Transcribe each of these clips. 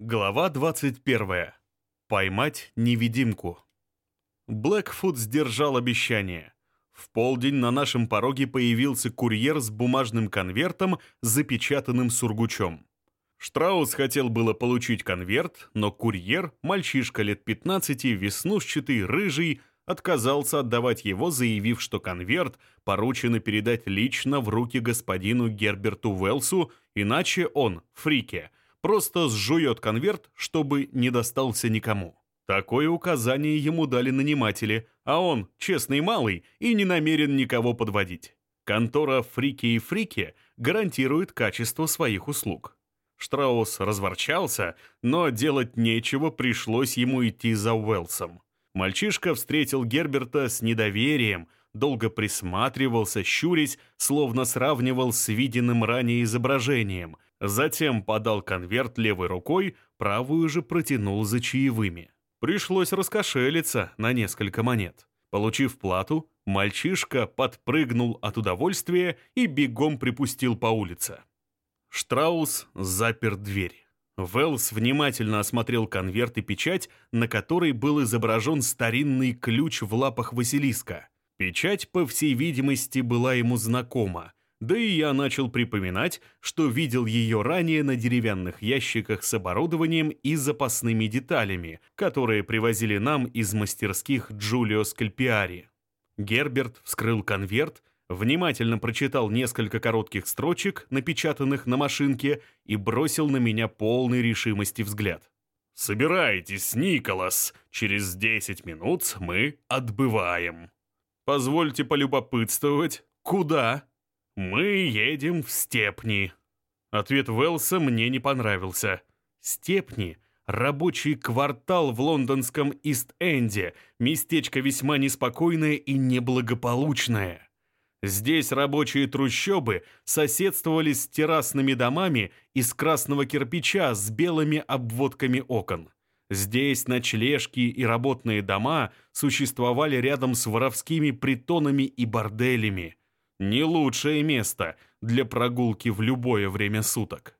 Глава 21. Поймать невидимку. Блэкфут сдержал обещание. В полдень на нашем пороге появился курьер с бумажным конвертом, запечатанным сургучом. Штраус хотел было получить конверт, но курьер, мальчишка лет 15, веснушчатый, рыжий, отказался отдавать его, заявив, что конверт поручено передать лично в руки господину Герберту Уэлсу, иначе он, Фрике, просто сжует конверт, чтобы не достался никому. Такое указание ему дали наниматели, а он честный малый и не намерен никого подводить. Контора «Фрики и Фрики» гарантирует качество своих услуг. Штраус разворчался, но делать нечего, пришлось ему идти за Уэлсом. Мальчишка встретил Герберта с недоверием, долго присматривался, щурясь, словно сравнивал с виденным ранее изображением, затем подал конверт левой рукой, правую же протянул за чаевыми. Пришлось раскошелиться на несколько монет. Получив плату, мальчишка подпрыгнул от удовольствия и бегом припустил по улице. Штраус запер дверь. Велс внимательно осмотрел конверт и печать, на которой был изображен старинный ключ в лапах Василиска. Печать, по всей видимости, была ему знакома, да и я начал припоминать, что видел ее ранее на деревянных ящиках с оборудованием и запасными деталями, которые привозили нам из мастерских Джулио Скальпиари. Герберт вскрыл конверт, внимательно прочитал несколько коротких строчек, напечатанных на машинке, и бросил на меня полный решимости взгляд. «Собирайтесь, Николас, через 10 минут мы отбываем». «Позвольте полюбопытствовать, куда?» «Мы едем в Степни». Ответ Уэлса мне не понравился. «Степни» — рабочий квартал в лондонском Ист-Энде, местечко весьма неспокойное и неблагополучное. Здесь рабочие трущобы соседствовали с террасными домами из красного кирпича с белыми обводками окон. Здесь ночлежки и работные дома существовали рядом с воровскими притонами и борделями. Не лучшее место для прогулки в любое время суток.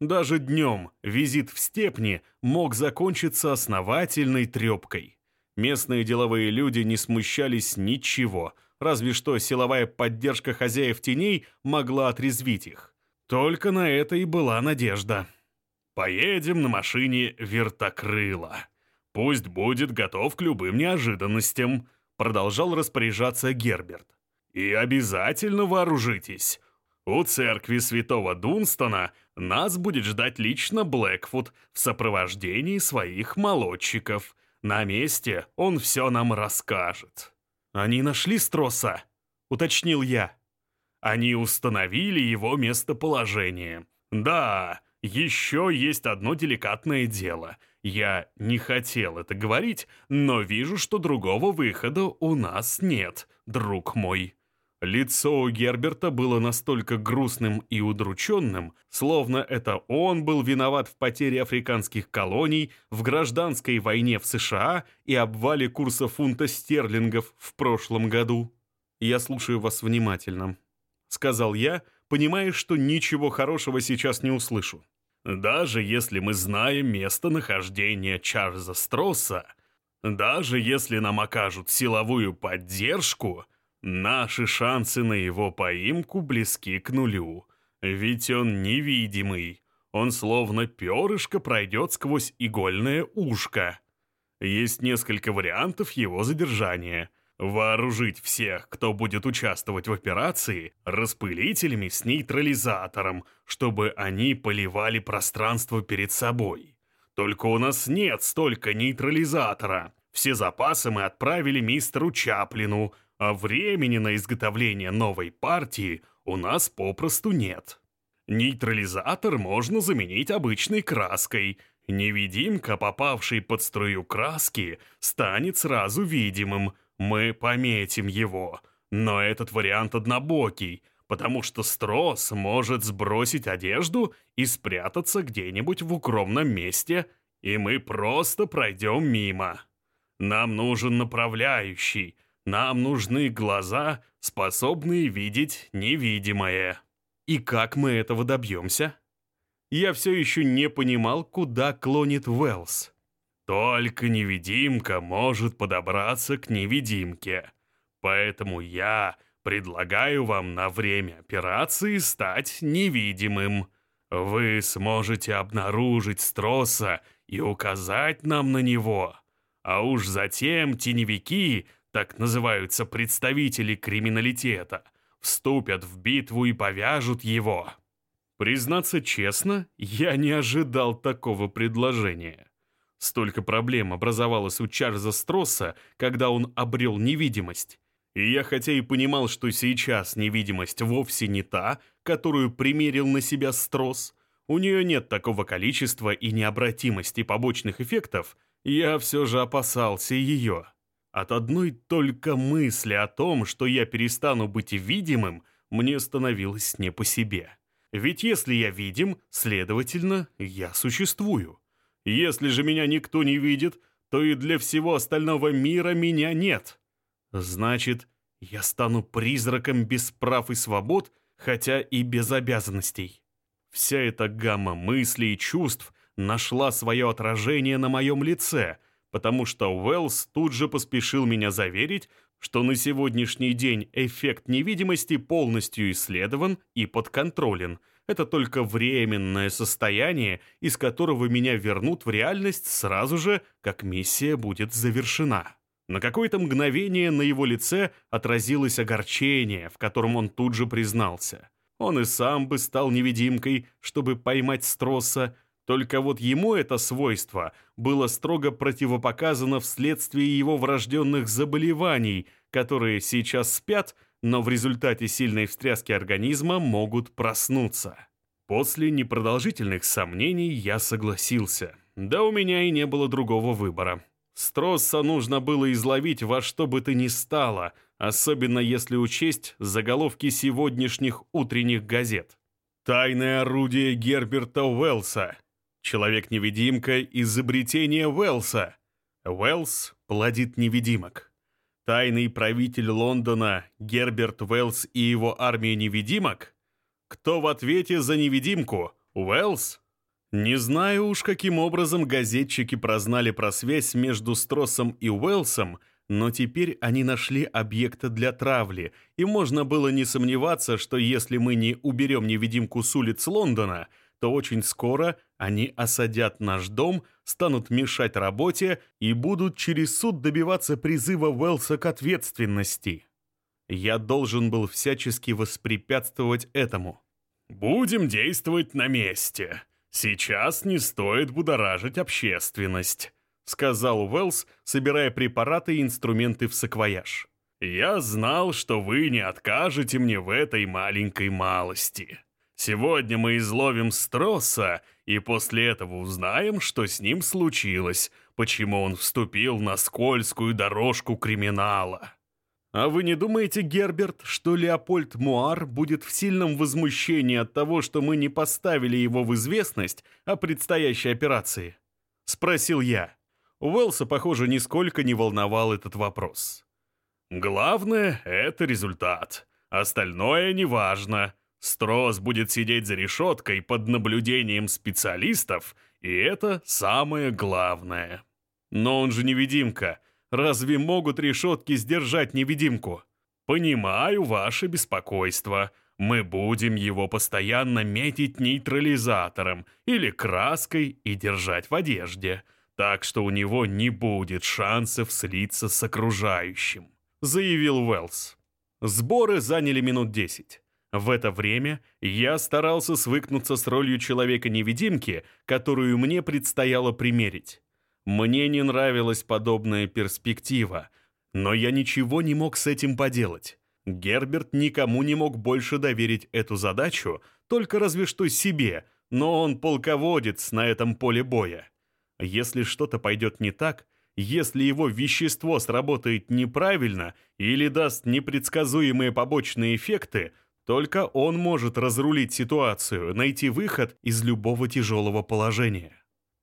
Даже днем визит в степни мог закончиться основательной трепкой. Местные деловые люди не смущались ничего – разве что силовая поддержка хозяев теней могла отрезвить их. Только на это и была надежда. «Поедем на машине вертокрыла. Пусть будет готов к любым неожиданностям», продолжал распоряжаться Герберт. «И обязательно вооружитесь. У церкви святого Дунстона нас будет ждать лично Блэкфуд в сопровождении своих молодчиков. На месте он все нам расскажет». «Они нашли Строса?» — уточнил я. «Они установили его местоположение. Да, еще есть одно деликатное дело. Я не хотел это говорить, но вижу, что другого выхода у нас нет, друг мой». Лицо у Герберта было настолько грустным и удрученным, словно это он был виноват в потере африканских колоний, в гражданской войне в США и обвале курса фунта стерлингов в прошлом году. «Я слушаю вас внимательно», — сказал я, понимая, что ничего хорошего сейчас не услышу. «Даже если мы знаем местонахождение Чарльза Стросса, даже если нам окажут силовую поддержку», Наши шансы на его поимку близки к нулю, ведь он невидимый. Он словно перышко пройдет сквозь игольное ушко. Есть несколько вариантов его задержания. Вооружить всех, кто будет участвовать в операции, распылителями с нейтрализатором, чтобы они поливали пространство перед собой. Только у нас нет столько нейтрализатора. Все запасы мы отправили мистеру Чаплину – а времени на изготовление новой партии у нас попросту нет. Нейтрализатор можно заменить обычной краской. Невидимка, попавший под струю краски, станет сразу видимым. Мы пометим его. Но этот вариант однобокий, потому что Строс может сбросить одежду и спрятаться где-нибудь в укромном месте, и мы просто пройдем мимо. Нам нужен направляющий, нам нужны глаза, способные видеть невидимое. И как мы этого добьемся? Я все еще не понимал, куда клонит Уэллс. Только невидимка может подобраться к невидимке. Поэтому я предлагаю вам на время операции стать невидимым. Вы сможете обнаружить Строса и указать нам на него. А уж затем теневики, так называются представители криминалитета, вступят в битву и повяжут его. Признаться честно, я не ожидал такого предложения. Столько проблем образовалось у Чарльза Стросса, когда он обрел невидимость. И я хотя и понимал, что сейчас невидимость вовсе не та, которую примерил на себя Стросс, у нее нет такого количества и необратимости побочных эффектов, я все же опасался ее. От одной только мысли о том, что я перестану быть видимым, мне становилось не по себе. Ведь если я видим, следовательно, я существую. Если же меня никто не видит, то и для всего остального мира меня нет. Значит, я стану призраком без прав и свобод, хотя и без обязанностей. Вся эта гамма мыслей и чувств нашла свое отражение на моем лице, потому что Уэллс тут же поспешил меня заверить, что на сегодняшний день эффект невидимости полностью исследован и подконтролен. Это только временное состояние, из которого меня вернут в реальность сразу же, как миссия будет завершена. На какое-то мгновение на его лице отразилось огорчение, в котором он тут же признался. Он и сам бы стал невидимкой, чтобы поймать Стросса, только вот ему это свойство было строго противопоказано вследствие его врожденных заболеваний, которые сейчас спят, но в результате сильной встряски организма могут проснуться. После непродолжительных сомнений я согласился. Да у меня и не было другого выбора. Стросса нужно было изловить во что бы то ни стало, особенно если учесть заголовки сегодняшних утренних газет. «Тайное орудие Герберта Уэллса», «Человек-невидимка. Изобретение Уэллса», «Уэллс плодит невидимок», «Тайный правитель Лондона Герберт Уэллс и его армия невидимок», «Кто в ответе за невидимку? Уэллс?» Не знаю уж, каким образом газетчики прознали про связь между Строссом и Уэлсом, но теперь они нашли объекта для травли, и можно было не сомневаться, что если мы не уберем невидимку с улиц Лондона, то очень скоро они осадят наш дом, станут мешать работе и будут через суд добиваться призыва Уэлса к ответственности. Я должен был всячески воспрепятствовать этому. «Будем действовать на месте», «Сейчас не стоит будоражить общественность», — сказал Уэллс, собирая препараты и инструменты в саквояж. «Я знал, что вы не откажете мне в этой маленькой малости. Сегодня мы изловим Стросса, и после этого узнаем, что с ним случилось, почему он вступил на скользкую дорожку криминала». А вы не думаете, Герберт, что Леопольд Муар будет в сильном возмущении от того, что мы не поставили его в известность о предстоящей операции? Спросил я. Уэлса, похоже, нисколько не волновал этот вопрос. Главное — это результат. Остальное неважно. Строс будет сидеть за решеткой под наблюдением специалистов, и это самое главное. Но он же невидимка — Разве могут решетки сдержать невидимку? Понимаю ваше беспокойство. Мы будем его постоянно метить нейтрализатором или краской и держать в одежде, так что у него не будет шансов слиться с окружающим», — заявил Уэллс. Сборы заняли минут десять. В это время я старался свыкнуться с ролью человека-невидимки, которую мне предстояло примерить. Мне не нравилась подобная перспектива, но я ничего не мог с этим поделать. Герберт никому не мог больше доверить эту задачу, только разве что себе, но он полководец на этом поле боя. Если что-то пойдет не так, если его вещество сработает неправильно или даст непредсказуемые побочные эффекты, только он может разрулить ситуацию, найти выход из любого тяжелого положения.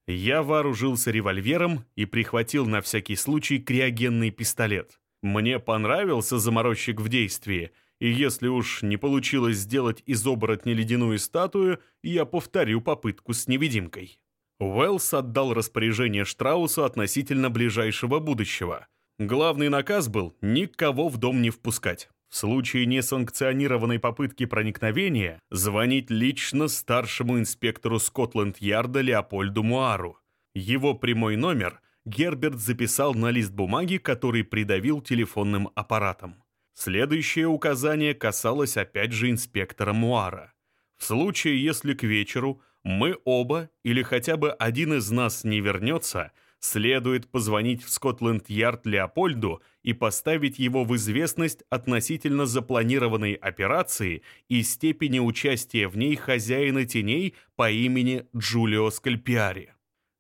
Я вооружился револьвером и прихватил на всякий случай криогенный пистолет. Мне понравился заморозчик в действии, И если уж не получилось сделать из оборотня ледяную статую, я повторю попытку с невидимкой. Уэллс отдал распоряжение Штраусу относительно ближайшего будущего. Главный наказ был никого в дом не впускать. В случае несанкционированной попытки проникновения звонить лично старшему инспектору Скотланд-Ярда Леопольду Муару. Его прямой номер Герберт записал на лист бумаги, который придавил телефонным аппаратом. Следующее указание касалось опять же инспектора Муара. В случае, если к вечеру мы оба или хотя бы один из нас не вернется, следует позвонить в Скотланд-Ярд Леопольду и поставить его в известность относительно запланированной операции и степени участия в ней хозяина теней по имени Джулио Скальпиари.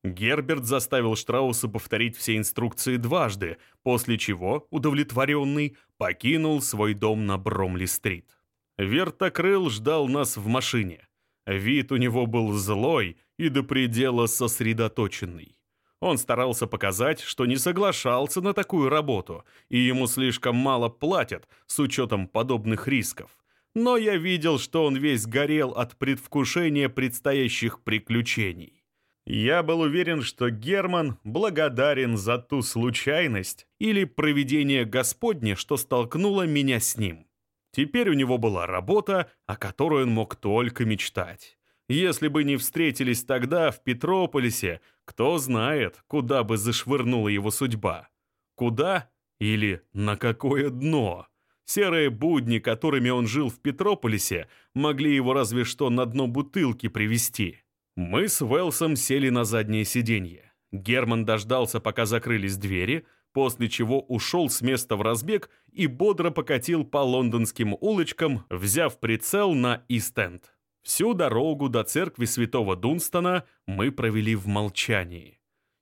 Герберт заставил Штрауса повторить все инструкции дважды, после чего, удовлетворенный, покинул свой дом на Бромли-стрит. Вертокрыл ждал нас в машине. Вид у него был злой и до предела сосредоточенный. Он старался показать, что не соглашался на такую работу, и ему слишком мало платят с учетом подобных рисков. Но я видел, что он весь горел от предвкушения предстоящих приключений. Я был уверен, что Герман благодарен за ту случайность или провидение Господне, что столкнуло меня с ним. Теперь у него была работа, о которой он мог только мечтать. Если бы не встретились тогда в Петрополисе, кто знает, куда бы зашвырнула его судьба. Куда или на какое дно? Серые будни, которыми он жил в Петрополисе, могли его разве что на дно бутылки привести. Мы с Уэлсом сели на заднее сиденье. Герман дождался, пока закрылись двери, после чего ушел с места в разбег и бодро покатил по лондонским улочкам, взяв прицел на Ист-Энд. Всю дорогу до церкви святого Дунстона мы провели в молчании.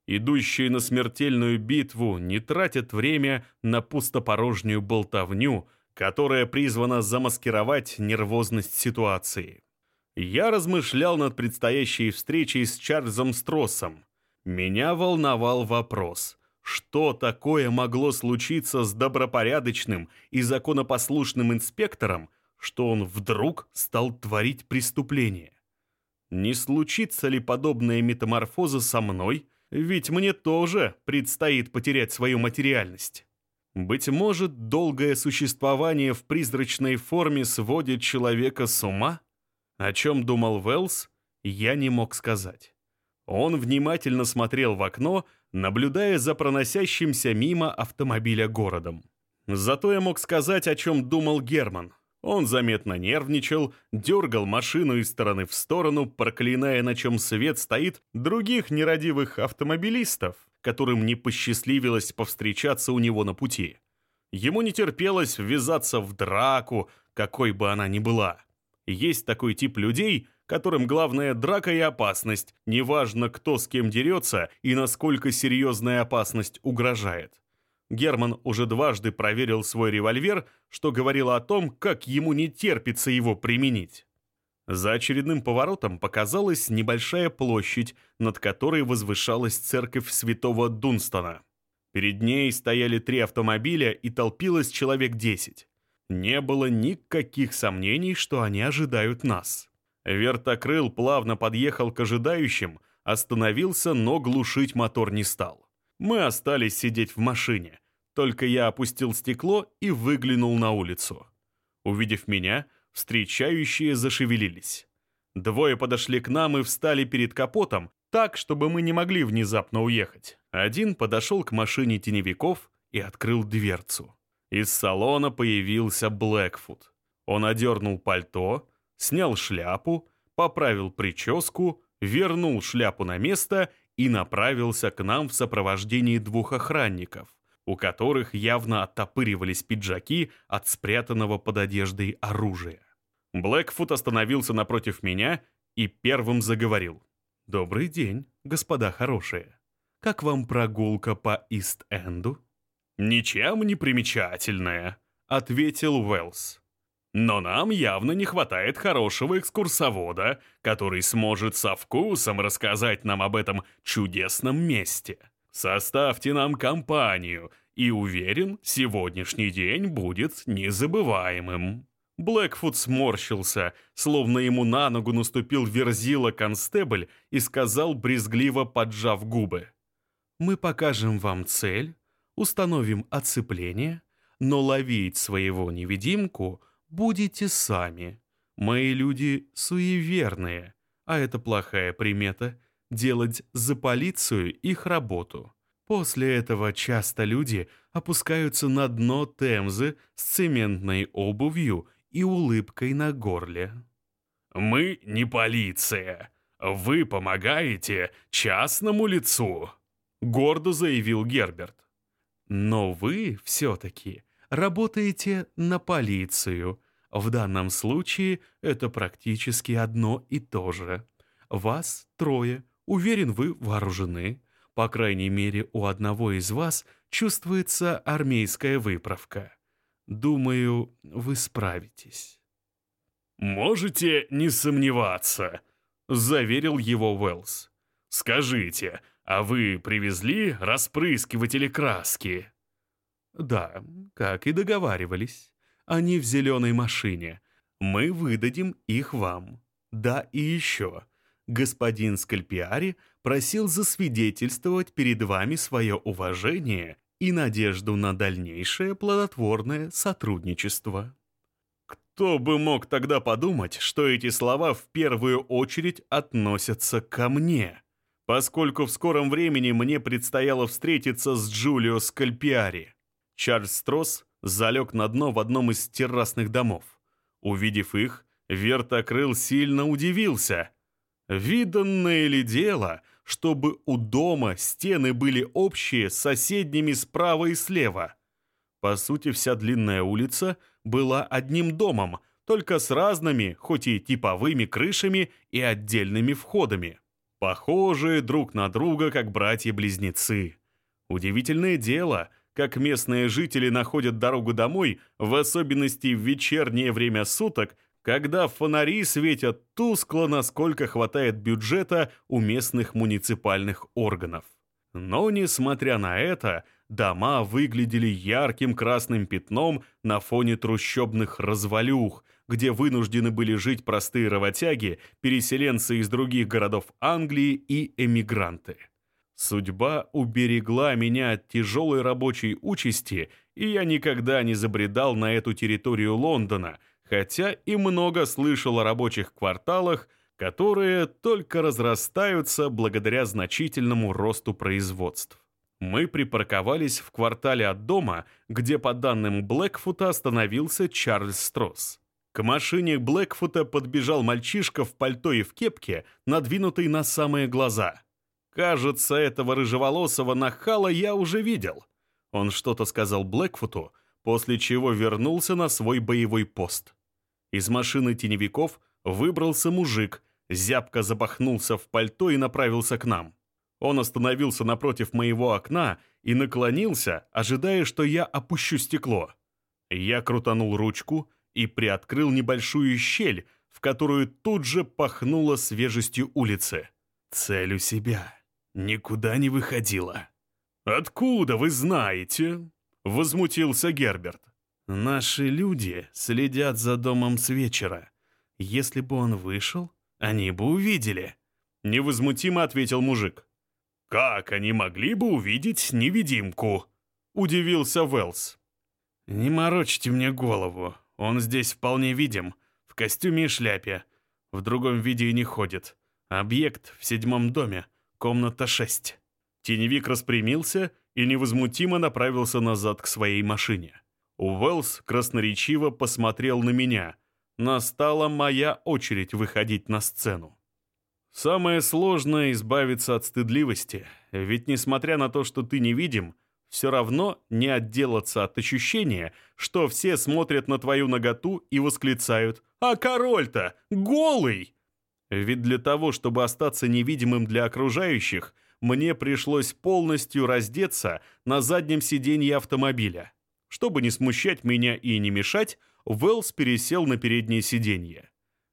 Идущие на смертельную битву не тратят время на пустопорожнюю болтовню, которая призвана замаскировать нервозность ситуации. Я размышлял над предстоящей встречей с Чарльзом Строссом. Меня волновал вопрос, что такое могло случиться с добропорядочным и законопослушным инспектором, что он вдруг стал творить преступление? Не случится ли подобная метаморфоза со мной, ведь мне тоже предстоит потерять свою материальность? Быть может, долгое существование в призрачной форме сводит человека с ума? О чем думал Велс, я не мог сказать. Он внимательно смотрел в окно, наблюдая за проносящимся мимо автомобиля городом. Зато я мог сказать, о чем думал Герман. Он заметно нервничал, дергал машину из стороны в сторону, проклиная, на чем свет стоит, других нерадивых автомобилистов, которым не посчастливилось повстречаться у него на пути. Ему не терпелось ввязаться в драку, какой бы она ни была. Есть такой тип людей, которым главная драка и опасность, неважно, кто с кем дерется и насколько серьезная опасность угрожает. Герман уже дважды проверил свой револьвер, что говорило о том, как ему не терпится его применить. За очередным поворотом показалась небольшая площадь, над которой возвышалась церковь святого Дунстона. Перед ней стояли три автомобиля и толпилось человек десять. Не было никаких сомнений, что они ожидают нас. Вертокрыл плавно подъехал к ожидающим, остановился, но глушить мотор не стал. Мы остались сидеть в машине. Только я опустил стекло и выглянул на улицу. Увидев меня, встречающие зашевелились. Двое подошли к нам и встали перед капотом, так, чтобы мы не могли внезапно уехать. Один подошел к машине теневиков и открыл дверцу. Из салона появился Блэкфуд. Он одернул пальто, снял шляпу, поправил прическу, вернул шляпу на место и направился к нам в сопровождении двух охранников, у которых явно оттопыривались пиджаки от спрятанного под одеждой оружия. Блэкфуд остановился напротив меня и первым заговорил. «Добрый день, господа хорошие. Как вам прогулка по Ист-Энду?» «Ничем не примечательная», — ответил Уэллс. «Но нам явно не хватает хорошего экскурсовода, который сможет со вкусом рассказать нам об этом чудесном месте. Составьте нам компанию, и уверен, сегодняшний день будет незабываемым». Блэкфуд сморщился, словно ему на ногу наступил верзила констебль и сказал, брезгливо поджав губы. «Мы покажем вам цель, установим оцепление, но ловить своего невидимку будете сами. Мои люди суеверные, а это плохая примета — делать за полицию их работу. После этого часто люди опускаются на дно Темзы с цементной обувью и улыбкой на горле. «Мы не полиция. Вы помогаете частному лицу», — гордо заявил Герберт. «Но вы все-таки работаете на полицию. В данном случае это практически одно и то же. Вас трое. Уверен, вы вооружены. По крайней мере, у одного из вас чувствуется армейская выправка». Думаю, вы справитесь». «Можете не сомневаться», — заверил его Уэллс. «Скажите, а вы привезли распрыскиватели краски?» «Да, как и договаривались. Они в зеленой машине. Мы выдадим их вам. Да и еще. Господин Скальпиари просил засвидетельствовать перед вами свое уважение и надежду на дальнейшее плодотворное сотрудничество. Кто бы мог тогда подумать, что эти слова в первую очередь относятся ко мне, поскольку в скором времени мне предстояло встретиться с Джулио Скальпиари. Чарльз Стросс залег на дно в одном из террасных домов. Увидев их, Вертокрыл сильно удивился. Виданное ли дело, чтобы у дома стены были общие с соседними справа и слева. По сути, вся длинная улица была одним домом, только с разными, хоть и типовыми крышами и отдельными входами. Похожие друг на друга, как братья-близнецы. Удивительное дело, как местные жители находят дорогу домой, в особенности в вечернее время суток, когда фонари светят тускло, насколько хватает бюджета у местных муниципальных органов. Но, несмотря на это, дома выглядели ярким красным пятном на фоне трущобных развалюх, где вынуждены были жить простые работяги, переселенцы из других городов Англии и эмигранты. Судьба уберегла меня от тяжелой рабочей участи, и я никогда не забредал на эту территорию Лондона – хотя и много слышал о рабочих кварталах, которые только разрастаются благодаря значительному росту производств. Мы припарковались в квартале от дома, где, по данным Блэкфута, остановился Чарльз Стросс. К машине Блэкфута подбежал мальчишка в пальто и в кепке, надвинутый на самые глаза. Кажется, этого рыжеволосого нахала я уже видел. Он что-то сказал Блэкфуту, после чего вернулся на свой боевой пост. Из машины теневиков выбрался мужик, зябко запахнулся в пальто и направился к нам. Он остановился напротив моего окна и наклонился, ожидая, что я опущу стекло. Я крутанул ручку и приоткрыл небольшую щель, в которую тут же пахнуло свежестью улицы. Цель у себя. Никуда не выходила. «Откуда вы знаете?» — возмутился Герберт. Наши люди следят за домом с вечера. Если бы он вышел, они бы увидели. Невозмутимо ответил мужик. Как они могли бы увидеть невидимку? Удивился Велс. Не морочьте мне голову. Он здесь вполне видим, в костюме и шляпе. В другом виде и не ходит. Объект в седьмом доме, комната 6. Теневик распрямился и невозмутимо направился назад к своей машине. Уэллс красноречиво посмотрел на меня. Настала моя очередь выходить на сцену. Самое сложное — избавиться от стыдливости, ведь несмотря на то, что ты невидим, все равно не отделаться от ощущения, что все смотрят на твою наготу и восклицают «А король-то голый!» Ведь для того, чтобы остаться невидимым для окружающих, мне пришлось полностью раздеться на заднем сиденье автомобиля. Чтобы не смущать меня и не мешать, Уэллс пересел на переднее сиденье.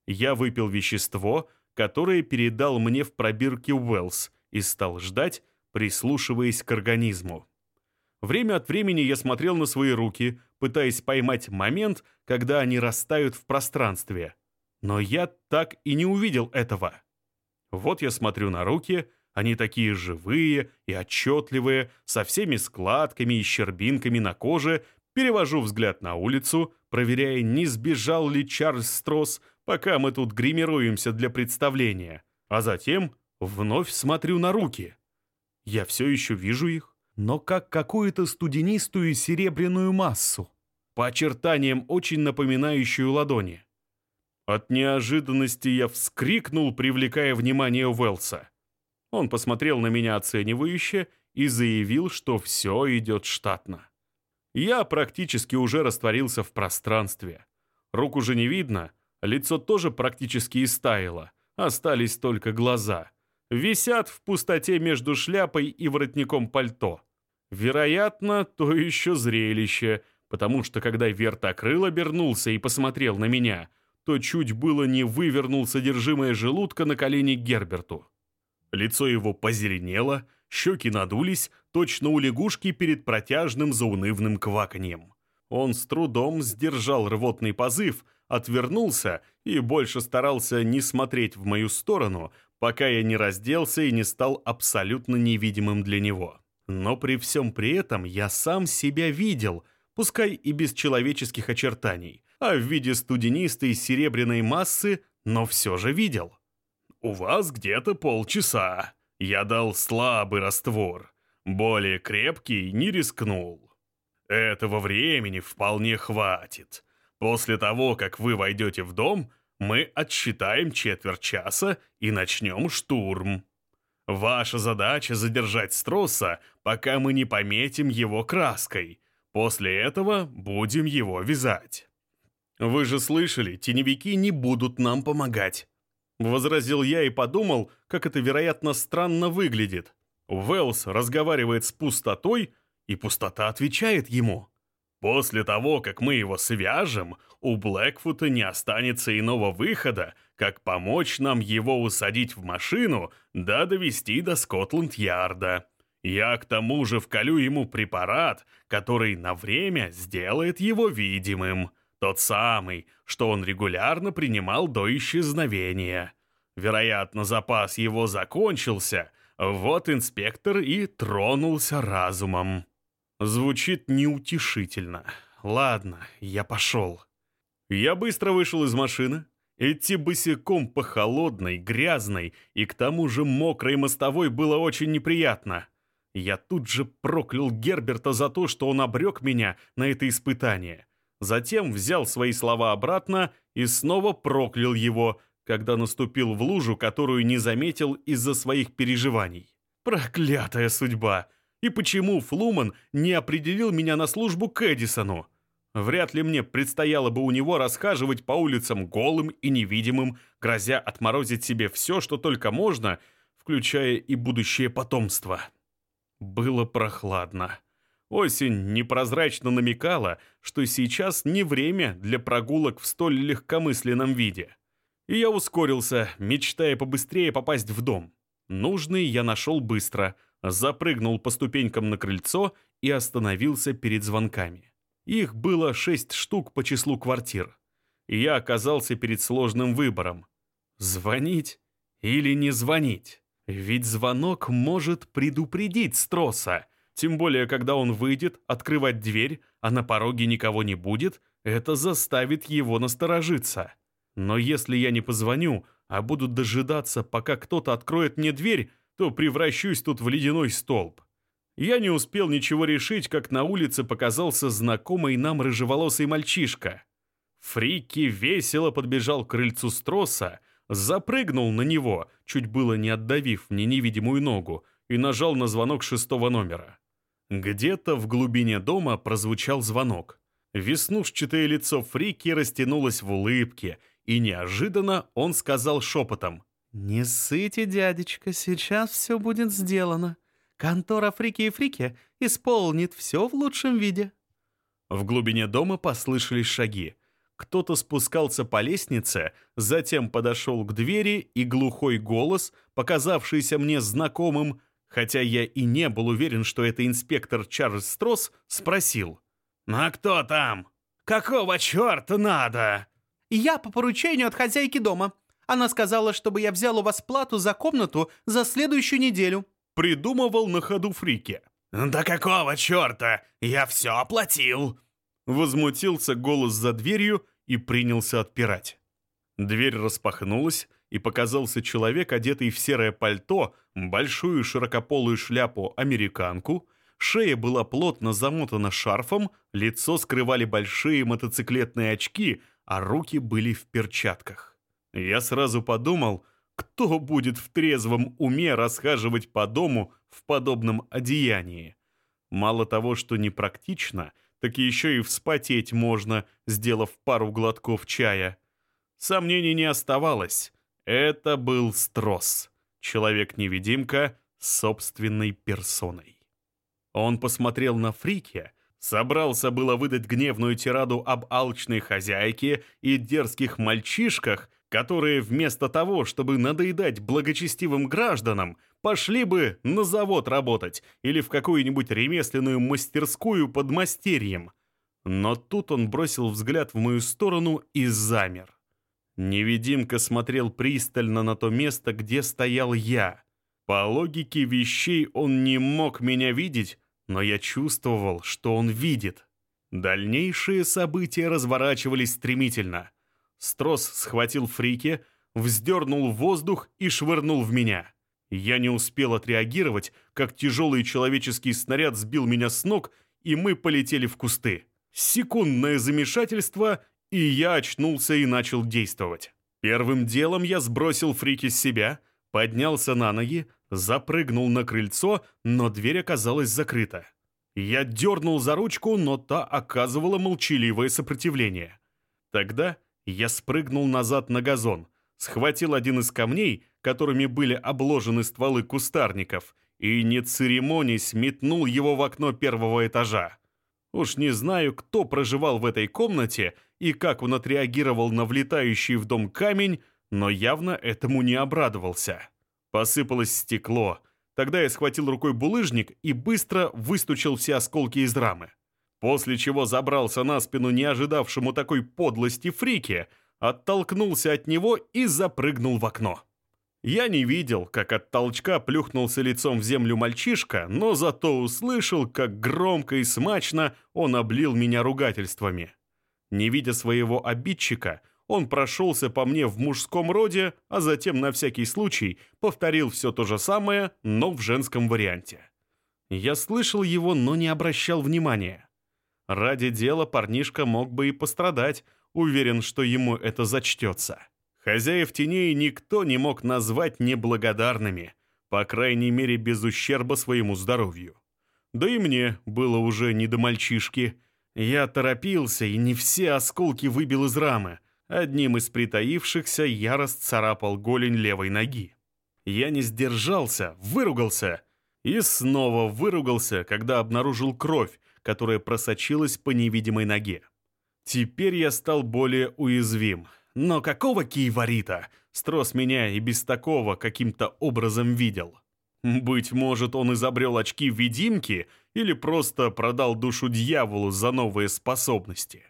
Я выпил вещество, которое передал мне в пробирке Уэллс, и стал ждать, прислушиваясь к организму. Время от времени я смотрел на свои руки, пытаясь поймать момент, когда они растают в пространстве. Но я так и не увидел этого. Вот я смотрю на руки, они такие живые и отчетливые, со всеми складками и щербинками на коже, перевожу взгляд на улицу, проверяя, не сбежал ли Чарльз Стросс, пока мы тут гримируемся для представления, а затем вновь смотрю на руки. Я все еще вижу их, но как какую-то студенистую серебряную массу, по очертаниям очень напоминающую ладони. От неожиданности я вскрикнул, привлекая внимание Уэлса. Он посмотрел на меня оценивающе и заявил, что все идет штатно. Я практически уже растворился в пространстве. Рук уже не видно, лицо тоже практически истаяло, остались только глаза. Висят в пустоте между шляпой и воротником пальто. Вероятно, то еще зрелище, потому что когда вертокрыл обернулся и посмотрел на меня, то чуть было не вывернул содержимое желудка на колени Герберту. Лицо его позеленело, щеки надулись, точно у лягушки перед протяжным заунывным кваканьем. Он с трудом сдержал рвотный позыв, отвернулся и больше старался не смотреть в мою сторону, пока я не разделся и не стал абсолютно невидимым для него. Но при всем при этом я сам себя видел, пускай и без человеческих очертаний, а в виде студенистой серебряной массы, но все же видел. «У вас где-то полчаса. Я дал слабый раствор. Более крепкий не рискнул. Этого времени вполне хватит. После того, как вы войдете в дом, мы отсчитаем четверть часа и начнем штурм». Ваша задача задержать Стросса, пока мы не пометим его краской. После этого будем его вязать. Вы же слышали, теневики не будут нам помогать. Возразил я и подумал, как это, вероятно, странно выглядит. Уэллс разговаривает с пустотой, и пустота отвечает ему. После того, как мы его свяжем, у Блэкфута не останется иного выхода, как помочь нам его усадить в машину да довести до Скотланд-Ярда. Я к тому же вколю ему препарат, который на время сделает его видимым. Тот самый, что он регулярно принимал до исчезновения. Вероятно, запас его закончился, вот инспектор и тронулся разумом. Звучит неутешительно. Ладно, я пошел. Я быстро вышел из машины. Идти босиком по холодной, грязной и к тому же мокрой мостовой было очень неприятно. Я тут же проклял Герберта за то, что он обрек меня на это испытание. Затем взял свои слова обратно и снова проклял его, когда наступил в лужу, которую не заметил из-за своих переживаний. Проклятая судьба! И почему Флуман не определил меня на службу к Эдисону? Вряд ли мне предстояло бы у него расхаживать по улицам голым и невидимым, грозя отморозить себе все, что только можно, включая и будущее потомство. Было прохладно. Осень непрозрачно намекала, что сейчас не время для прогулок в столь легкомысленном виде. И я ускорился, мечтая побыстрее попасть в дом. Нужный я нашел быстро — запрыгнул по ступенькам на крыльцо и остановился перед звонками. Их было шесть штук по числу квартир. И я оказался перед сложным выбором. Звонить или не звонить? Ведь звонок может предупредить Строса. Тем более, когда он выйдет открывать дверь, а на пороге никого не будет, это заставит его насторожиться. Но если я не позвоню, а буду дожидаться, пока кто-то откроет мне дверь, то превращусь тут в ледяной столб. Я не успел ничего решить, как на улице показался знакомый нам рыжеволосый мальчишка. Фрики весело подбежал к крыльцу строса, запрыгнул на него, чуть было не отдавив мне невидимую ногу, и нажал на звонок шестого номера. Где-то в глубине дома прозвучал звонок. Веснушчатое лицо Фрики растянулось в улыбке, и неожиданно он сказал шепотом «Не ссыте, дядечка, сейчас все будет сделано. Контора Фрики и Фрики исполнит все в лучшем виде». В глубине дома послышались шаги. Кто-то спускался по лестнице, затем подошел к двери, и глухой голос, показавшийся мне знакомым, хотя я и не был уверен, что это инспектор Чарльз Стросс, спросил. «А кто там? Какого черта надо?» «Я по поручению от хозяйки дома. Она сказала, чтобы я взял у вас плату за комнату за следующую неделю». Придумывал на ходу Фрике. «Да какого черта? Я все оплатил!» Возмутился голос за дверью и принялся отпирать. Дверь распахнулась, и показался человек, одетый в серое пальто, большую широкополую шляпу-американку, шея была плотно замотана шарфом, лицо скрывали большие мотоциклетные очки, а руки были в перчатках. Я сразу подумал, кто будет в трезвом уме расхаживать по дому в подобном одеянии. Мало того, что непрактично, так еще и вспотеть можно, сделав пару глотков чая. Сомнений не оставалось. Это был Строс, человек-невидимка с собственной персоной. Он посмотрел на Фрике, собрался было выдать гневную тираду об алчной хозяйке и дерзких мальчишках, которые вместо того, чтобы надоедать благочестивым гражданам, пошли бы на завод работать или в какую-нибудь ремесленную мастерскую под мастерьем. Но тут он бросил взгляд в мою сторону и замер. Невидимка смотрел пристально на то место, где стоял я. По логике вещей он не мог меня видеть, но я чувствовал, что он видит. Дальнейшие события разворачивались стремительно. Строс схватил Фрике, вздернул воздух и швырнул в меня. Я не успел отреагировать, как тяжелый человеческий снаряд сбил меня с ног, и мы полетели в кусты. Секундное замешательство, и я очнулся и начал действовать. Первым делом я сбросил фрики с себя, поднялся на ноги, запрыгнул на крыльцо, но дверь оказалась закрыта. Я дернул за ручку, но та оказывала молчаливое сопротивление. Тогда я спрыгнул назад на газон, схватил один из камней, которыми были обложены стволы кустарников, и, не церемонясь, метнул его в окно первого этажа. Уж не знаю, кто проживал в этой комнате и как он отреагировал на влетающий в дом камень, но явно этому не обрадовался. Посыпалось стекло. Тогда я схватил рукой булыжник и быстро выстучил все осколки из рамы. После чего забрался на спину не ожидавшему такой подлости фрике, оттолкнулся от него и запрыгнул в окно. Я не видел, как от толчка плюхнулся лицом в землю мальчишка, но зато услышал, как громко и смачно он облил меня ругательствами. Не видя своего обидчика, он прошелся по мне в мужском роде, а затем на всякий случай повторил все то же самое, но в женском варианте. Я слышал его, но не обращал внимания. Ради дела парнишка мог бы и пострадать, уверен, что ему это зачтется. Хозяев теней никто не мог назвать неблагодарными, по крайней мере без ущерба своему здоровью. Да и мне было уже не до мальчишки. Я торопился и не все осколки выбил из рамы. Одним из притаившихся я расцарапал голень левой ноги. Я не сдержался, выругался. И снова выругался, когда обнаружил кровь, которая просочилась по невидимой ноге. Теперь я стал более уязвим. Но какого киеварита? Строс меня и без такого каким-то образом видел. Быть может, он изобрел очки-видимки или просто продал душу дьяволу за новые способности.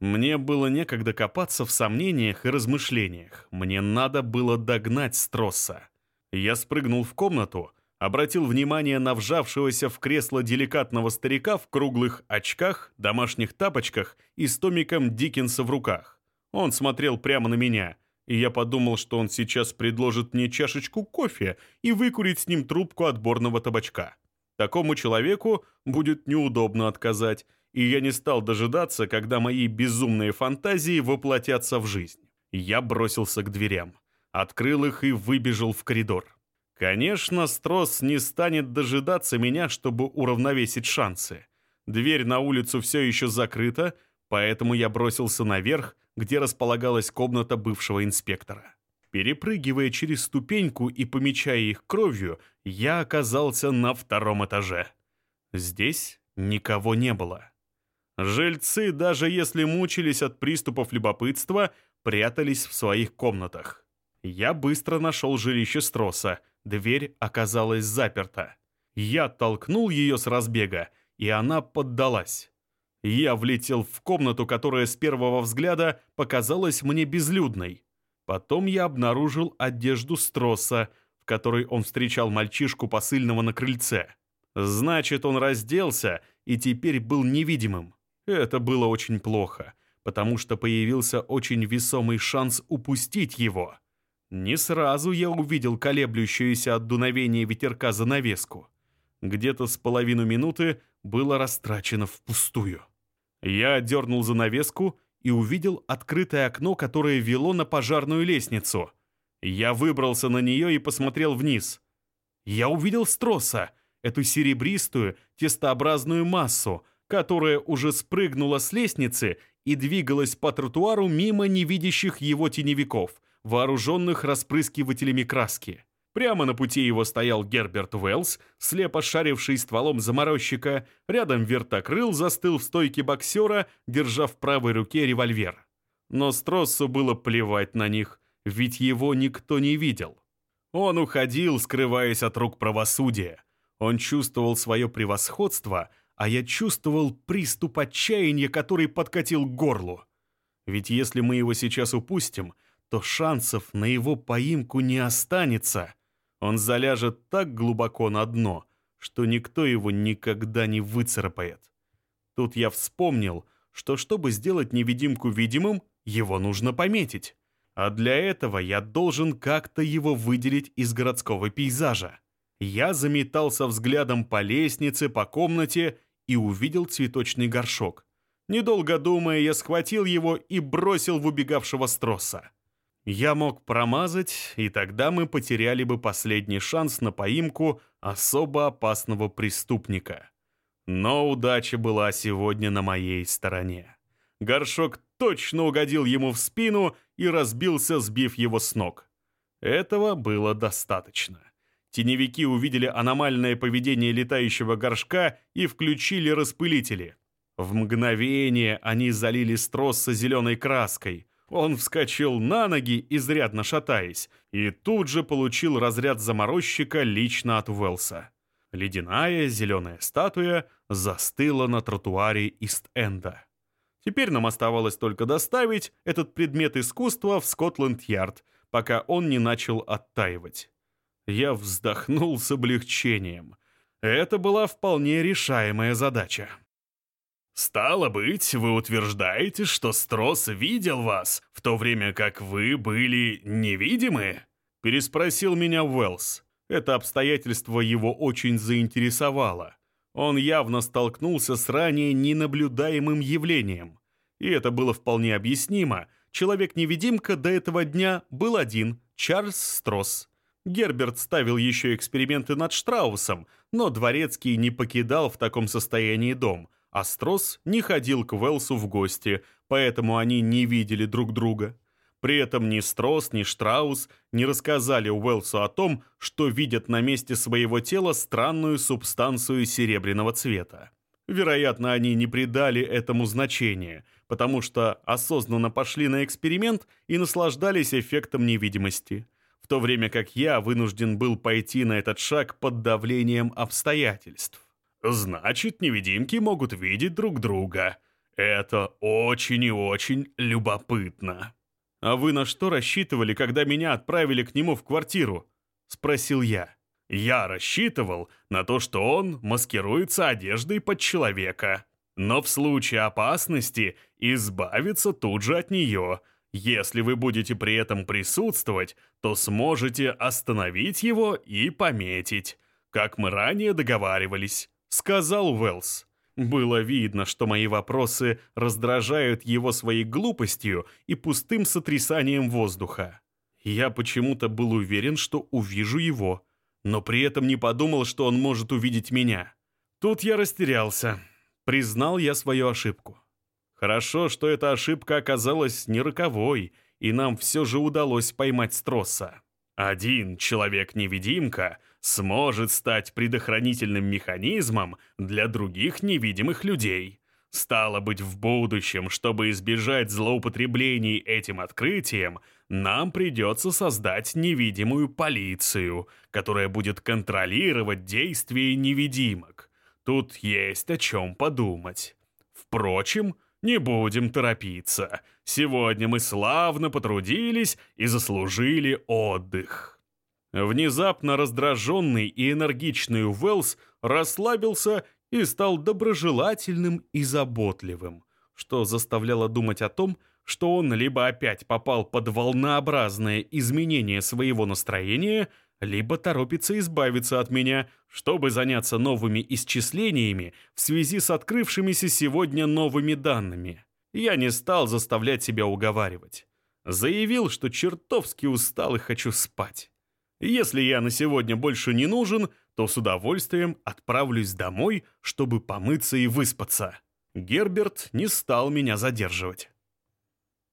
Мне было некогда копаться в сомнениях и размышлениях. Мне надо было догнать Стросса. Я спрыгнул в комнату, обратил внимание на вжавшегося в кресло деликатного старика в круглых очках, домашних тапочках и с томиком Диккенса в руках. Он смотрел прямо на меня, и я подумал, что он сейчас предложит мне чашечку кофе и выкурить с ним трубку отборного табачка. Такому человеку будет неудобно отказать, и я не стал дожидаться, когда мои безумные фантазии воплотятся в жизнь. Я бросился к дверям, открыл их и выбежал в коридор. Конечно, Строс не станет дожидаться меня, чтобы уравновесить шансы. Дверь на улицу все еще закрыта, поэтому я бросился наверх, где располагалась комната бывшего инспектора. Перепрыгивая через ступеньку и помечая их кровью, я оказался на втором этаже. Здесь никого не было. Жильцы, даже если мучились от приступов любопытства, прятались в своих комнатах. Я быстро нашел жилище Строса, дверь оказалась заперта. Я толкнул ее с разбега, и она поддалась. Я влетел в комнату, которая с первого взгляда показалась мне безлюдной. Потом я обнаружил одежду Стросса, в которой он встречал мальчишку посыльного на крыльце. Значит, он разделся и теперь был невидимым. Это было очень плохо, потому что появился очень весомый шанс упустить его. Не сразу я увидел колеблющуюся от дуновения ветерка занавеску. Где-то с половину минуты было растрачено впустую. Я дернул занавеску и увидел открытое окно, которое вело на пожарную лестницу. Я выбрался на нее и посмотрел вниз. Я увидел Строса, эту серебристую, тестообразную массу, которая уже спрыгнула с лестницы и двигалась по тротуару мимо невидящих его теневиков, вооруженных распрыскивателями краски. Прямо на пути его стоял Герберт Уэллс, слепо шаривший стволом заморозчика. Рядом вертокрыл застыл в стойке боксера, держа в правой руке револьвер. Но Строссу было плевать на них, ведь его никто не видел. Он уходил, скрываясь от рук правосудия. Он чувствовал свое превосходство, а я чувствовал приступ отчаяния, который подкатил к горлу. Ведь если мы его сейчас упустим, то шансов на его поимку не останется. Он заляжет так глубоко на дно, что никто его никогда не выцарапает. Тут я вспомнил, что чтобы сделать невидимку видимым, его нужно пометить. А для этого я должен как-то его выделить из городского пейзажа. Я заметался взглядом по лестнице, по комнате и увидел цветочный горшок. Недолго думая, я схватил его и бросил в убегавшего строса. Я мог промазать, и тогда мы потеряли бы последний шанс на поимку особо опасного преступника. Но удача была сегодня на моей стороне. Горшок точно угодил ему в спину и разбился, сбив его с ног. Этого было достаточно. Теневики увидели аномальное поведение летающего горшка и включили распылители. В мгновение они залили Стросса зеленой краской, он вскочил на ноги, изрядно шатаясь, и тут же получил разряд заморозчика лично от Уэлса. Ледяная зеленая статуя застыла на тротуаре Ист-Энда. Теперь нам оставалось только доставить этот предмет искусства в Скотланд-Ярд, пока он не начал оттаивать. Я вздохнул с облегчением. Это была вполне решаемая задача. «Стало быть, вы утверждаете, что Строс видел вас, в то время как вы были невидимы?» Переспросил меня Уэллс. Это обстоятельство его очень заинтересовало. Он явно столкнулся с ранее ненаблюдаемым явлением. И это было вполне объяснимо. Человек-невидимка до этого дня был один — Чарльз Строс. Герберт ставил еще эксперименты над Штраусом, но Дворецкий не покидал в таком состоянии дом — Астрос не ходил к Велсу в гости, поэтому они не видели друг друга. При этом ни Строс, ни Штраус не рассказали Уэлсу о том, что видят на месте своего тела странную субстанцию серебряного цвета. Вероятно, они не придали этому значения, потому что осознанно пошли на эксперимент и наслаждались эффектом невидимости, в то время как я вынужден был пойти на этот шаг под давлением обстоятельств. Значит, невидимки могут видеть друг друга. Это очень и очень любопытно. А вы на что рассчитывали, когда меня отправили к нему в квартиру? Спросил я. Я рассчитывал на то, что он маскируется одеждой под человека. Но в случае опасности избавиться тут же от нее. Если вы будете при этом присутствовать, то сможете остановить его и пометить, как мы ранее договаривались сказал Уэллс. Было видно, что мои вопросы раздражают его своей глупостью и пустым сотрясанием воздуха. Я почему-то был уверен, что увижу его, но при этом не подумал, что он может увидеть меня. Тут я растерялся. Признал я свою ошибку. Хорошо, что эта ошибка оказалась не роковой, и нам все же удалось поймать Стросса. Один человек-невидимка сможет стать предохранительным механизмом для других невидимых людей. Стало быть, в будущем, чтобы избежать злоупотреблений этим открытием, нам придется создать невидимую полицию, которая будет контролировать действия невидимок. Тут есть о чем подумать. Впрочем, не будем торопиться. Сегодня мы славно потрудились и заслужили отдых». Внезапно раздраженный и энергичный Уэллс расслабился и стал доброжелательным и заботливым, что заставляло думать о том, что он либо опять попал под волнообразное изменение своего настроения, либо торопится избавиться от меня, чтобы заняться новыми исчислениями в связи с открывшимися сегодня новыми данными. Я не стал заставлять себя уговаривать. Заявил, что чертовски устал и хочу спать. Если я на сегодня больше не нужен, то с удовольствием отправлюсь домой, чтобы помыться и выспаться. Герберт не стал меня задерживать.